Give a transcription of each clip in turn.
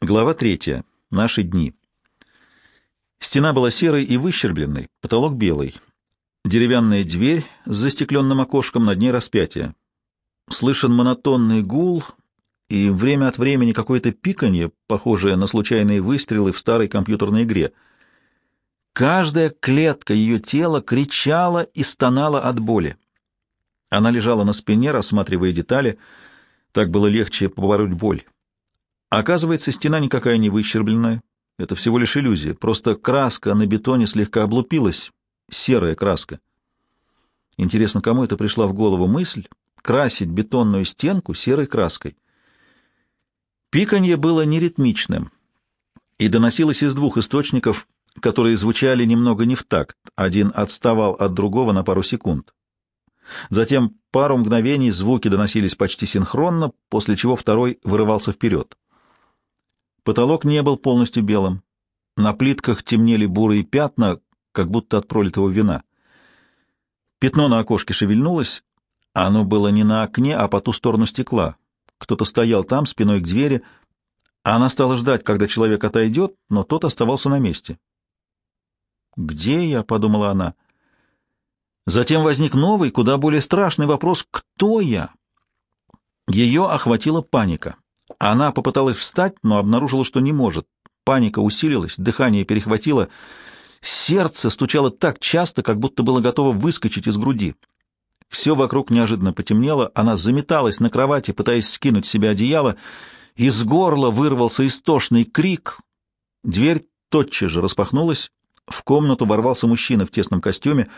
Глава третья. Наши дни. Стена была серой и выщербленной, потолок белый. Деревянная дверь с застекленным окошком, над ней распятие. Слышен монотонный гул и время от времени какое-то пиканье, похожее на случайные выстрелы в старой компьютерной игре. Каждая клетка ее тела кричала и стонала от боли. Она лежала на спине, рассматривая детали. Так было легче побороть боль. Оказывается, стена никакая не выщербленная. Это всего лишь иллюзия. Просто краска на бетоне слегка облупилась. Серая краска. Интересно, кому это пришла в голову мысль красить бетонную стенку серой краской? Пиканье было неритмичным и доносилось из двух источников, которые звучали немного не в такт. Один отставал от другого на пару секунд. Затем пару мгновений звуки доносились почти синхронно, после чего второй вырывался вперед. Потолок не был полностью белым. На плитках темнели бурые пятна, как будто от пролитого вина. Пятно на окошке шевельнулось. Оно было не на окне, а по ту сторону стекла. Кто-то стоял там, спиной к двери. Она стала ждать, когда человек отойдет, но тот оставался на месте. «Где я?» — подумала она. Затем возник новый, куда более страшный вопрос «Кто я?». Ее охватила паника. Она попыталась встать, но обнаружила, что не может. Паника усилилась, дыхание перехватило. Сердце стучало так часто, как будто было готово выскочить из груди. Все вокруг неожиданно потемнело, она заметалась на кровати, пытаясь скинуть с себя одеяло. Из горла вырвался истошный крик. Дверь тотчас же распахнулась. В комнату ворвался мужчина в тесном костюме.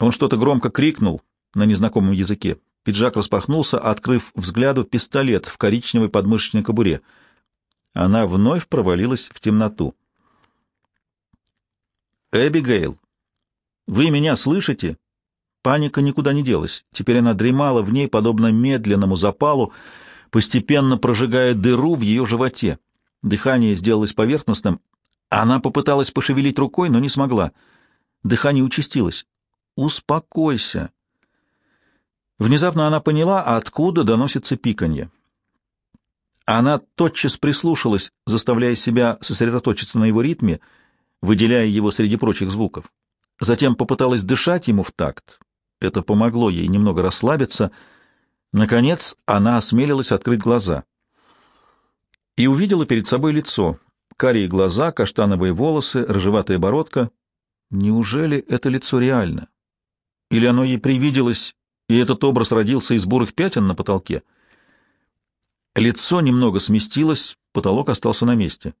Он что-то громко крикнул на незнакомом языке. Пиджак распахнулся, открыв взгляду пистолет в коричневой подмышечной кобуре. Она вновь провалилась в темноту. «Эбигейл, вы меня слышите?» Паника никуда не делась. Теперь она дремала в ней, подобно медленному запалу, постепенно прожигая дыру в ее животе. Дыхание сделалось поверхностным. Она попыталась пошевелить рукой, но не смогла. Дыхание участилось. «Успокойся!» Внезапно она поняла, откуда доносится пиканье. Она тотчас прислушалась, заставляя себя сосредоточиться на его ритме, выделяя его среди прочих звуков. Затем попыталась дышать ему в такт. Это помогло ей немного расслабиться. Наконец она осмелилась открыть глаза. И увидела перед собой лицо. Карие глаза, каштановые волосы, рыжеватая бородка. Неужели это лицо реально? Или оно ей привиделось и этот образ родился из бурых пятен на потолке. Лицо немного сместилось, потолок остался на месте.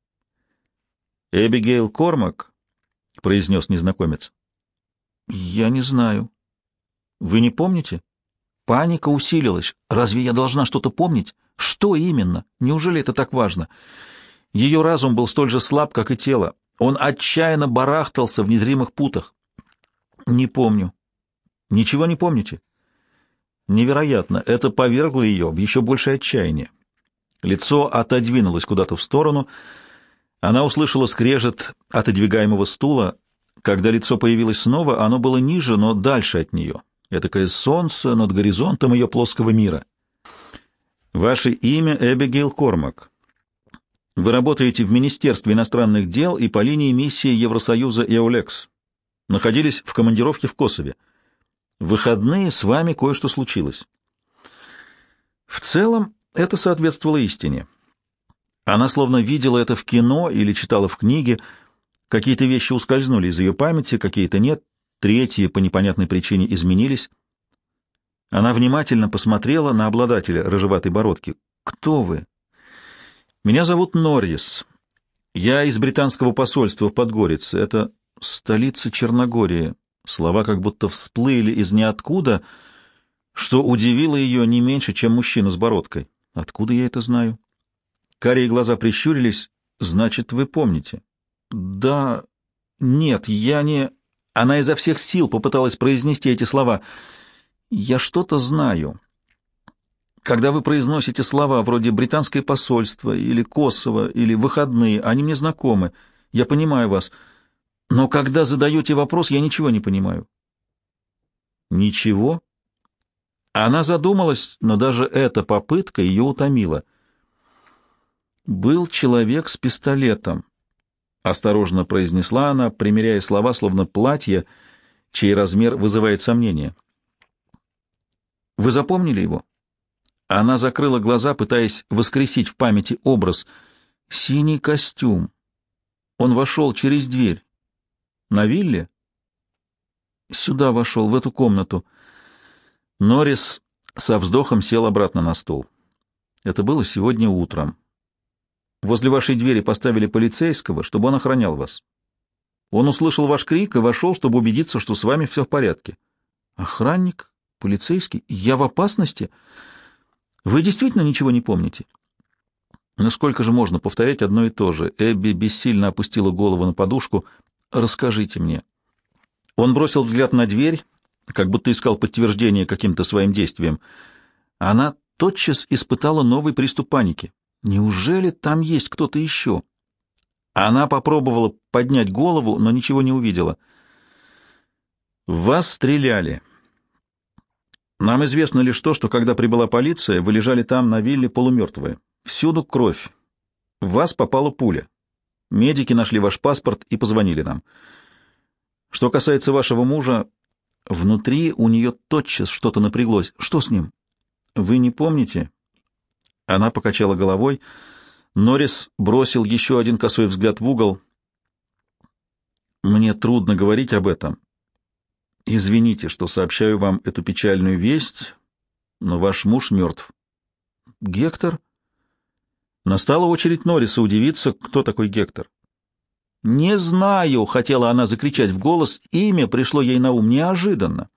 «Эбигейл Кормак», — произнес незнакомец. «Я не знаю». «Вы не помните?» Паника усилилась. «Разве я должна что-то помнить? Что именно? Неужели это так важно?» Ее разум был столь же слаб, как и тело. Он отчаянно барахтался в незримых путах. «Не помню». «Ничего не помните?» Невероятно, это повергло ее в еще большее отчаяние. Лицо отодвинулось куда-то в сторону. Она услышала скрежет отодвигаемого стула. Когда лицо появилось снова, оно было ниже, но дальше от нее. Этакое солнце над горизонтом ее плоского мира. Ваше имя Эбигейл Кормак. Вы работаете в Министерстве иностранных дел и по линии миссии Евросоюза «Эолекс». Находились в командировке в Косове. В выходные с вами кое-что случилось. В целом это соответствовало истине. Она словно видела это в кино или читала в книге. Какие-то вещи ускользнули из ее памяти, какие-то нет, третьи по непонятной причине изменились. Она внимательно посмотрела на обладателя рыжеватой бородки. «Кто вы?» «Меня зовут Норрис. Я из британского посольства в Подгорице. Это столица Черногории. Слова как будто всплыли из ниоткуда, что удивило ее не меньше, чем мужчина с бородкой. Откуда я это знаю? Карие глаза прищурились. Значит, вы помните? Да... Нет, я не... Она изо всех сил попыталась произнести эти слова. Я что-то знаю. Когда вы произносите слова вроде «британское посольство» или «Косово» или «выходные», они мне знакомы. Я понимаю вас. — но когда задаете вопрос, я ничего не понимаю. Ничего? Она задумалась, но даже эта попытка ее утомила. Был человек с пистолетом. Осторожно произнесла она, примеряя слова, словно платье, чей размер вызывает сомнения. «Вы запомнили его?» Она закрыла глаза, пытаясь воскресить в памяти образ. Синий костюм. Он вошел через дверь. На вилле? Сюда вошел, в эту комнату. Норрис со вздохом сел обратно на стол. Это было сегодня утром. Возле вашей двери поставили полицейского, чтобы он охранял вас. Он услышал ваш крик и вошел, чтобы убедиться, что с вами все в порядке. Охранник? Полицейский? Я в опасности? Вы действительно ничего не помните? Но сколько же можно повторять одно и то же? Эбби бессильно опустила голову на подушку. Расскажите мне. Он бросил взгляд на дверь, как будто искал подтверждение каким-то своим действиям. Она тотчас испытала новый приступ паники. Неужели там есть кто-то еще? Она попробовала поднять голову, но ничего не увидела. «В вас стреляли. Нам известно лишь то, что когда прибыла полиция, вы лежали там на вилле полумертвые. Всюду кровь. В вас попала пуля. Медики нашли ваш паспорт и позвонили нам. Что касается вашего мужа, внутри у нее тотчас что-то напряглось. Что с ним? Вы не помните?» Она покачала головой. Норрис бросил еще один косой взгляд в угол. «Мне трудно говорить об этом. Извините, что сообщаю вам эту печальную весть, но ваш муж мертв». «Гектор?» Настала очередь Норриса удивиться, кто такой Гектор. «Не знаю!» — хотела она закричать в голос. Имя пришло ей на ум неожиданно.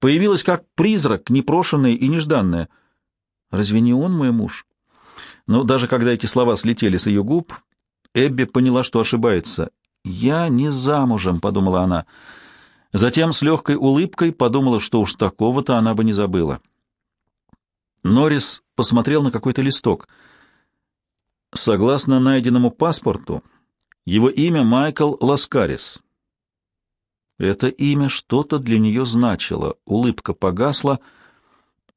Появилось как призрак, непрошенное и нежданное. Разве не он мой муж? Но даже когда эти слова слетели с ее губ, Эбби поняла, что ошибается. «Я не замужем», — подумала она. Затем с легкой улыбкой подумала, что уж такого-то она бы не забыла. Норрис посмотрел на какой-то листок. Согласно найденному паспорту, его имя Майкл Ласкарис. Это имя что-то для нее значило. Улыбка погасла.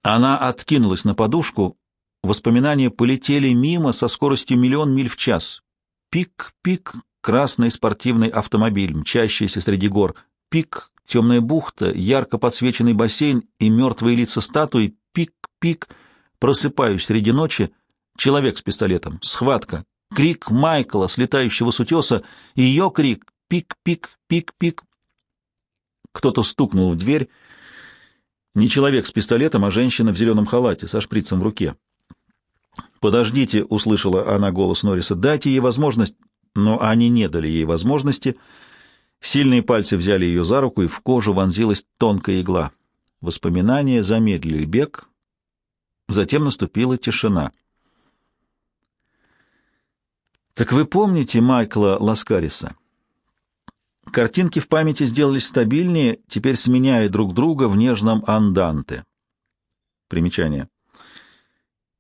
Она откинулась на подушку. Воспоминания полетели мимо со скоростью миллион миль в час. Пик-пик, красный спортивный автомобиль, мчащийся среди гор. Пик, темная бухта, ярко подсвеченный бассейн и мертвые лица статуи. Пик-пик, просыпаюсь среди ночи. Человек с пистолетом. Схватка. Крик Майкла, слетающего с утеса. Ее крик. Пик-пик-пик-пик. Кто-то стукнул в дверь. Не человек с пистолетом, а женщина в зеленом халате со шприцем в руке. «Подождите», — услышала она голос Норриса, — «дайте ей возможность». Но они не дали ей возможности. Сильные пальцы взяли ее за руку, и в кожу вонзилась тонкая игла. Воспоминания замедлили бег. Затем наступила тишина. «Так вы помните Майкла Ласкариса?» Картинки в памяти сделались стабильнее, теперь сменяя друг друга в нежном анданте. Примечание.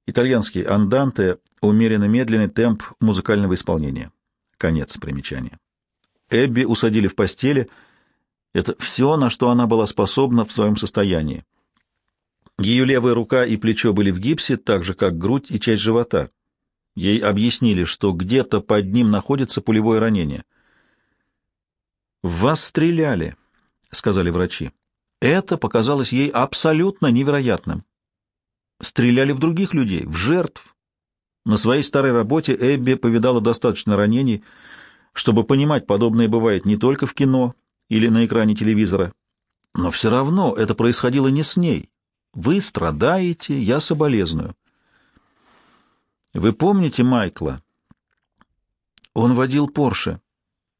Итальянский анданте — умеренно медленный темп музыкального исполнения. Конец примечания. Эбби усадили в постели. Это все, на что она была способна в своем состоянии. Ее левая рука и плечо были в гипсе, так же, как грудь и часть живота. Ей объяснили, что где-то под ним находится пулевое ранение — «В вас стреляли», — сказали врачи. Это показалось ей абсолютно невероятным. Стреляли в других людей, в жертв. На своей старой работе Эбби повидала достаточно ранений, чтобы понимать, подобное бывает не только в кино или на экране телевизора. Но все равно это происходило не с ней. Вы страдаете, я соболезную. Вы помните Майкла? Он водил Порше.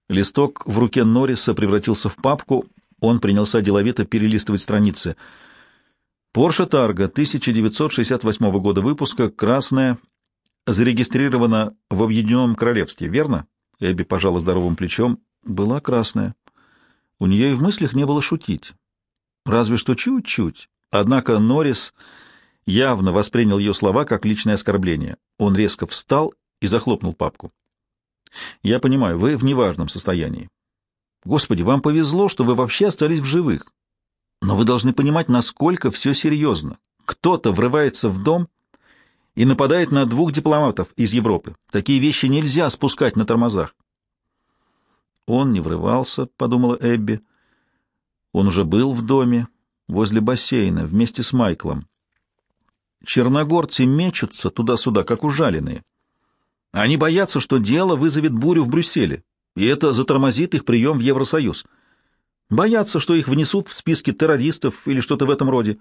Листок в руке Норриса превратился в папку, он принялся деловито перелистывать страницы. Порше Тарго, 1968 года выпуска, красная, зарегистрирована в Объединенном Королевстве, верно? Эбби пожала здоровым плечом. Была красная. У нее и в мыслях не было шутить. Разве что чуть-чуть. Однако Норрис явно воспринял ее слова как личное оскорбление. Он резко встал и захлопнул папку. Я понимаю, вы в неважном состоянии. Господи, вам повезло, что вы вообще остались в живых. Но вы должны понимать, насколько все серьезно. Кто-то врывается в дом и нападает на двух дипломатов из Европы. Такие вещи нельзя спускать на тормозах. Он не врывался, — подумала Эбби. Он уже был в доме, возле бассейна, вместе с Майклом. Черногорцы мечутся туда-сюда, как ужаленные. Они боятся, что дело вызовет бурю в Брюсселе, и это затормозит их прием в Евросоюз. Боятся, что их внесут в списки террористов или что-то в этом роде.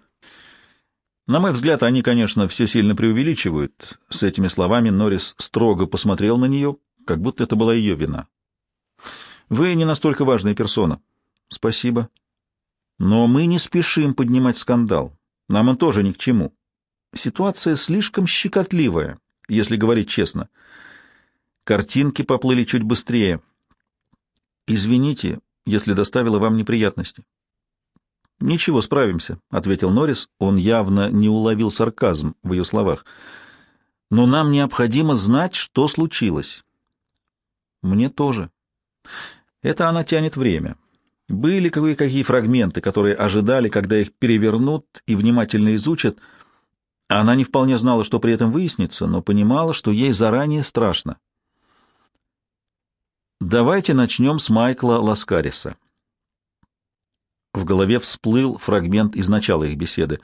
На мой взгляд, они, конечно, все сильно преувеличивают. С этими словами Норрис строго посмотрел на нее, как будто это была ее вина. Вы не настолько важная персона. Спасибо. Но мы не спешим поднимать скандал. Нам он тоже ни к чему. Ситуация слишком щекотливая, если говорить честно. Картинки поплыли чуть быстрее. Извините, если доставила вам неприятности. «Ничего, справимся», — ответил Норрис. Он явно не уловил сарказм в ее словах. «Но нам необходимо знать, что случилось». «Мне тоже». Это она тянет время. Были кое-какие фрагменты, которые ожидали, когда их перевернут и внимательно изучат. Она не вполне знала, что при этом выяснится, но понимала, что ей заранее страшно. Давайте начнем с Майкла Ласкариса. В голове всплыл фрагмент из начала их беседы.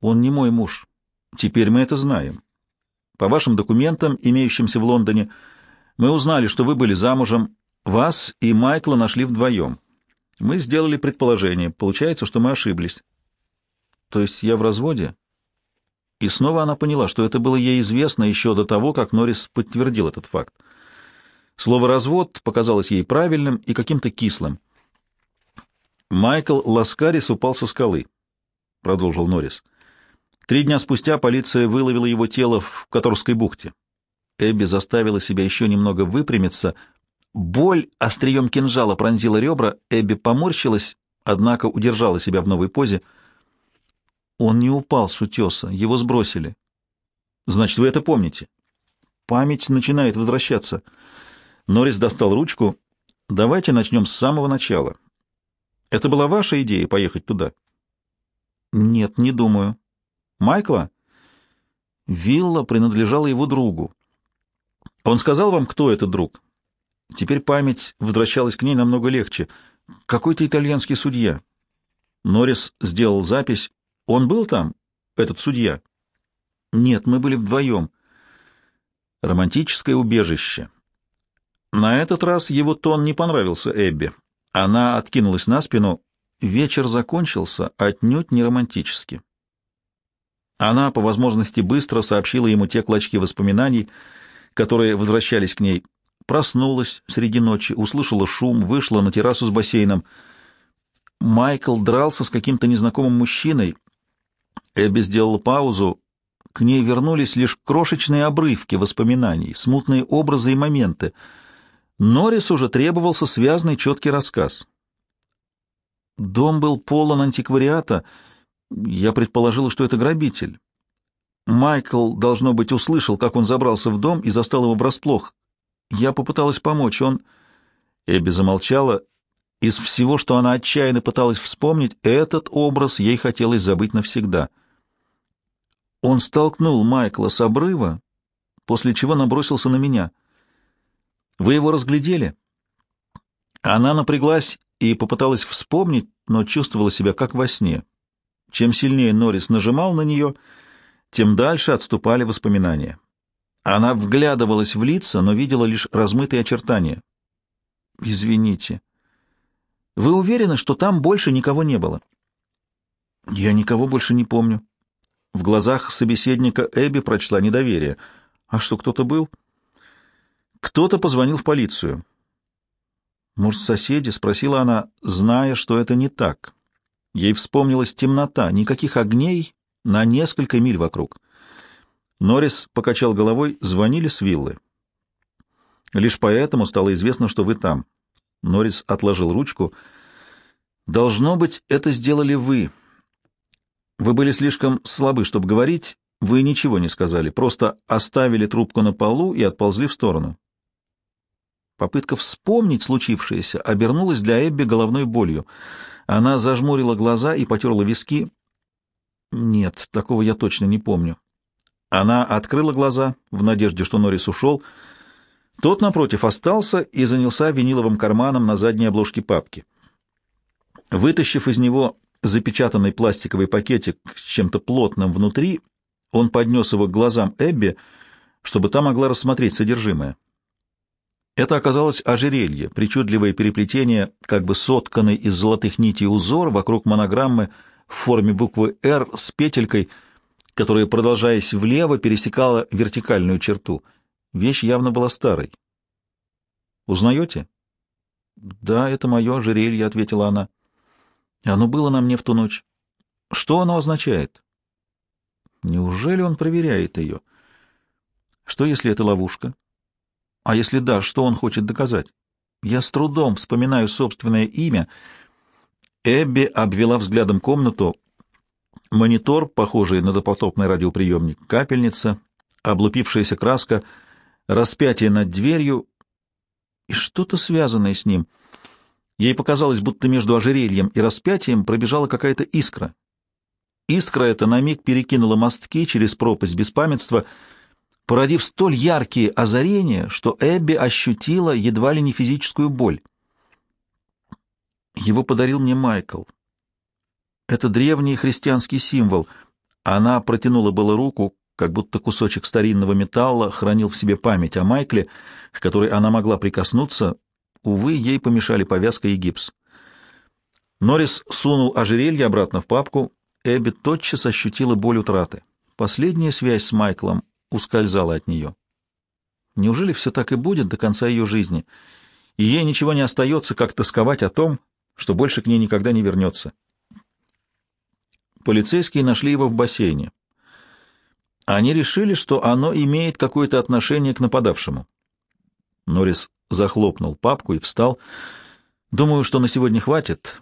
«Он не мой муж. Теперь мы это знаем. По вашим документам, имеющимся в Лондоне, мы узнали, что вы были замужем. Вас и Майкла нашли вдвоем. Мы сделали предположение. Получается, что мы ошиблись. То есть я в разводе?» И снова она поняла, что это было ей известно еще до того, как Норрис подтвердил этот факт. Слово «развод» показалось ей правильным и каким-то кислым. Майкл Ласкарис упал со скалы, — продолжил Норрис. Три дня спустя полиция выловила его тело в Которской бухте. Эбби заставила себя еще немного выпрямиться. Боль острием кинжала пронзила ребра, Эбби поморщилась, однако удержала себя в новой позе. Он не упал с утеса, его сбросили. Значит, вы это помните? Память начинает возвращаться. Норрис достал ручку. Давайте начнем с самого начала. Это была ваша идея поехать туда? Нет, не думаю. Майкла? Вилла принадлежала его другу. Он сказал вам, кто этот друг? Теперь память возвращалась к ней намного легче. Какой-то итальянский судья. Норрис сделал запись. Он был там, этот судья? Нет, мы были вдвоем. Романтическое убежище. На этот раз его тон не понравился Эбби. Она откинулась на спину. Вечер закончился отнюдь не романтически. Она, по возможности, быстро сообщила ему те клочки воспоминаний, которые возвращались к ней. Проснулась среди ночи, услышала шум, вышла на террасу с бассейном. Майкл дрался с каким-то незнакомым мужчиной. Эбби сделала паузу. К ней вернулись лишь крошечные обрывки воспоминаний, смутные образы и моменты — Норрис уже требовался связный четкий рассказ. Дом был полон антиквариата. Я предположила, что это грабитель. Майкл, должно быть, услышал, как он забрался в дом и застал его врасплох. Я попыталась помочь. Он... Эбби замолчала. Из всего, что она отчаянно пыталась вспомнить, этот образ ей хотелось забыть навсегда. Он столкнул Майкла с обрыва, после чего набросился на меня — вы его разглядели? Она напряглась и попыталась вспомнить, но чувствовала себя как во сне. Чем сильнее Норрис нажимал на нее, тем дальше отступали воспоминания. Она вглядывалась в лица, но видела лишь размытые очертания. «Извините. Вы уверены, что там больше никого не было?» «Я никого больше не помню». В глазах собеседника Эбби прочла недоверие. «А что, кто-то был?» Кто-то позвонил в полицию. Может, соседи? Спросила она, зная, что это не так. Ей вспомнилась темнота, никаких огней на несколько миль вокруг. Норрис покачал головой, звонили с виллы. Лишь поэтому стало известно, что вы там. Норрис отложил ручку. Должно быть, это сделали вы. Вы были слишком слабы, чтобы говорить, вы ничего не сказали, просто оставили трубку на полу и отползли в сторону. Попытка вспомнить случившееся обернулась для Эбби головной болью. Она зажмурила глаза и потерла виски. Нет, такого я точно не помню. Она открыла глаза в надежде, что Норрис ушел. Тот, напротив, остался и занялся виниловым карманом на задней обложке папки. Вытащив из него запечатанный пластиковый пакетик с чем-то плотным внутри, он поднес его к глазам Эбби, чтобы та могла рассмотреть содержимое. Это оказалось ожерелье, причудливое переплетение, как бы сотканный из золотых нитей узор вокруг монограммы в форме буквы «Р» с петелькой, которая, продолжаясь влево, пересекала вертикальную черту. Вещь явно была старой. «Узнаете?» «Да, это мое ожерелье», — ответила она. «Оно было на мне в ту ночь. Что оно означает?» «Неужели он проверяет ее?» «Что, если это ловушка?» А если да, что он хочет доказать? Я с трудом вспоминаю собственное имя. Эбби обвела взглядом комнату. Монитор, похожий на допотопный радиоприемник, капельница, облупившаяся краска, распятие над дверью и что-то связанное с ним. Ей показалось, будто между ожерельем и распятием пробежала какая-то искра. Искра эта на миг перекинула мостки через пропасть беспамятства — породив столь яркие озарения, что Эбби ощутила едва ли не физическую боль. Его подарил мне Майкл. Это древний христианский символ. Она протянула было руку, как будто кусочек старинного металла хранил в себе память о Майкле, к которой она могла прикоснуться. Увы, ей помешали повязка и гипс. Норрис сунул ожерелье обратно в папку. Эбби тотчас ощутила боль утраты. Последняя связь с Майклом ускользала от нее. Неужели все так и будет до конца ее жизни, и ей ничего не остается, как тосковать о том, что больше к ней никогда не вернется? Полицейские нашли его в бассейне. Они решили, что оно имеет какое-то отношение к нападавшему. Норрис захлопнул папку и встал. «Думаю, что на сегодня хватит,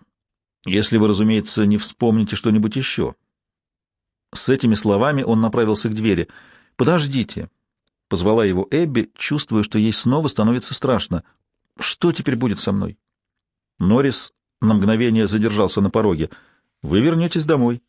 если вы, разумеется, не вспомните что-нибудь еще». С этими словами он направился к двери — «Подождите!» — позвала его Эбби, чувствуя, что ей снова становится страшно. «Что теперь будет со мной?» Норрис на мгновение задержался на пороге. «Вы вернетесь домой.